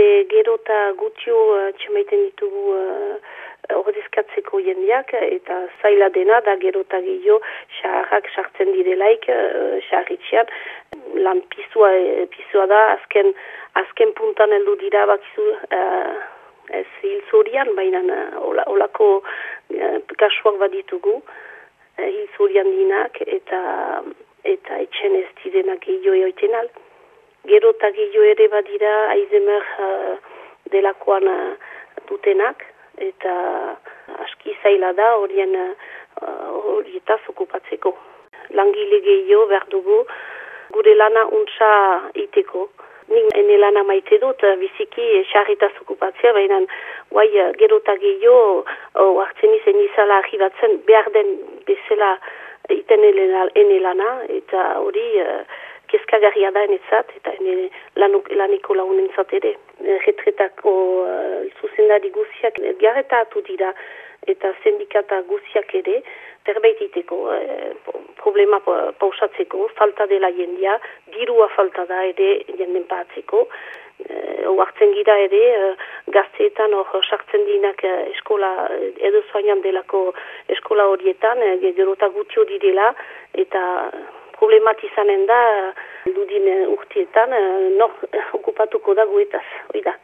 ere gero eta gutio uh, txemaiten ditugu uh, ordezkatzeko jendeak eta zaila dena da gero eta gehiago xaharrak sartzen direlaik uh, xaharritxean. Lan pizua, pizua da azken, azken puntan heldu dira bakizu uh, ez hil zorian, baina uh, olako uh, kasuak baditugu uh, hil zorian dinak eta eta etxen ez direnak gehiago eoiten al. Gero eta gehiago ere badira aizemer uh, delakoan uh, dutenak eta aski zaila da horien horietaz uh, okupatzeko. Langile gehiago behar dugu gure lana untsa iteko. Nik ene lana maite dut biziki xarritaz okupatzea, baina guai gero eta gehiago oh, hartzen izen izala ahibatzen behar den bezala iten ene lana eta hori uh, kezkagarria da enetzat eta ene lanuk, laniko launentzat ere. Retretako uh, zuzendari guziak garretatu dira eta sindikata guziak ere zerbait iteko, uh, problema pausatzeko, falta dela jendia, dirua falta da ere jenden patzeko, Oartzen gira ere, gazteetan hor sartzen dinak eskola, edo zoainan delako eskola horietan, gero eta gutio direla, eta problematizanen da, dudin urtietan, nor okupatuko da guetaz, oida.